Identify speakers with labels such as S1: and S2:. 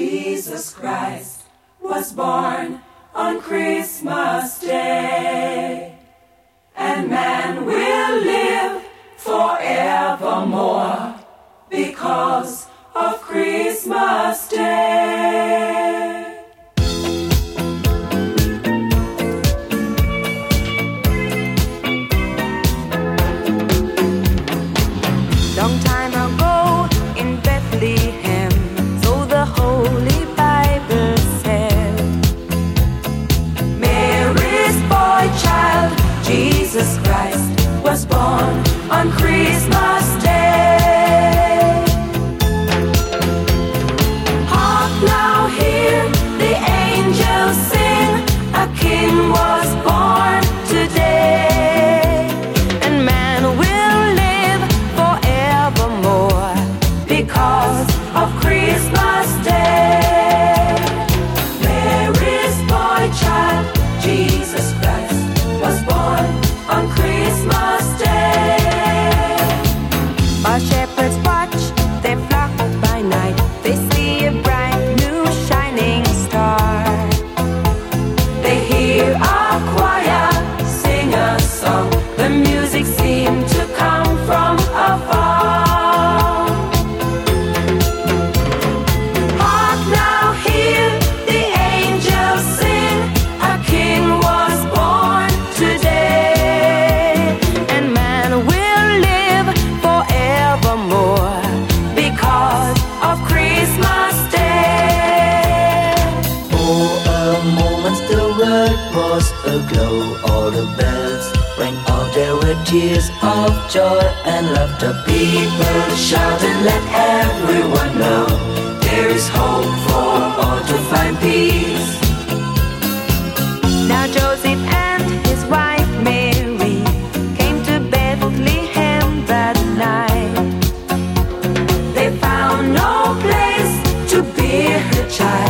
S1: Jesus Christ was born on Christmas Day. Christmas
S2: a moment the world was aglow, all the bells rang out, there were tears of joy and laughter.
S1: People shouted, let everyone know there is hope for all to find peace. Now Joseph and his wife Mary came to Bethlehem that night. They found no place to bear the child,